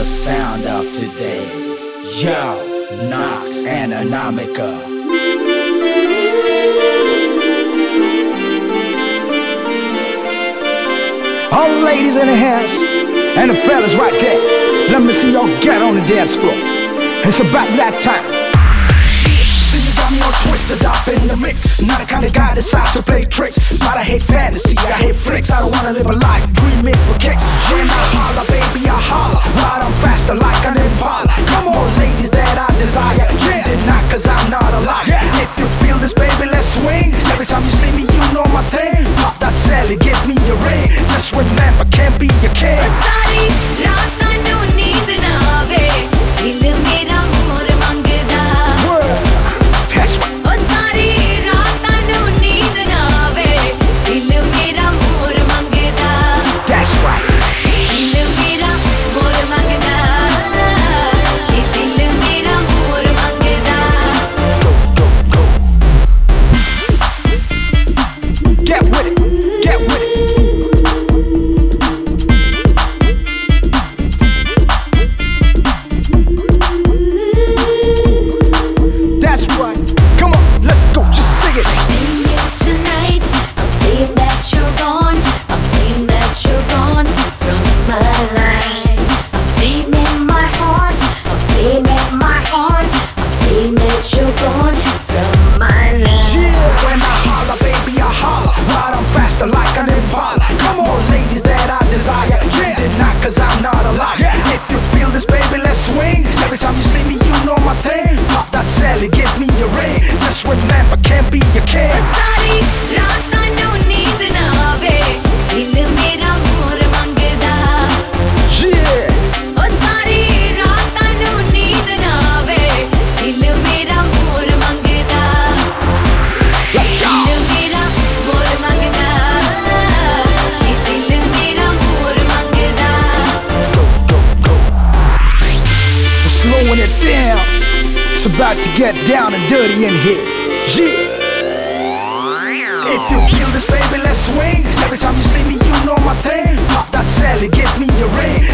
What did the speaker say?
the sound of today. Yo, Nox and Anomika. All the ladies in the house and the fellas right there. Let me see y'all get on the dance floor. It's about that time. See you got me all twisted up in the mix. Not the kind of guy that decides to play tricks. But I hate fantasy, I hate flicks. I don't wanna live a life dreaming for kicks. When I holler, baby, If you feel this, baby, let's swing. Every time you see me, you know my thing. Pop that Sally, give me your ring. Just remember, can't be your king. Versace, not sorry. my that you're from my. Yeah, when I holler, baby I holler. Ride 'em faster like an Impala. Come on, ladies that I desire, you did not 'cause I'm not a liar. If you feel this, baby, let's swing. Every time you see me, you know my thing. Pop that Sally, give me your ring. Just remember, can't be your king. Sorry, not, not We're it. It's about to get down and dirty in here. Yeah. If you feel this, baby, let's swing. Every time you see me, you know my thing. Pop that Sally, give me a ring.